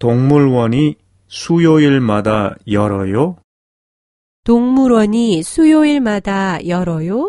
동물원이 수요일마다 열어요? 동물원이 수요일마다 열어요?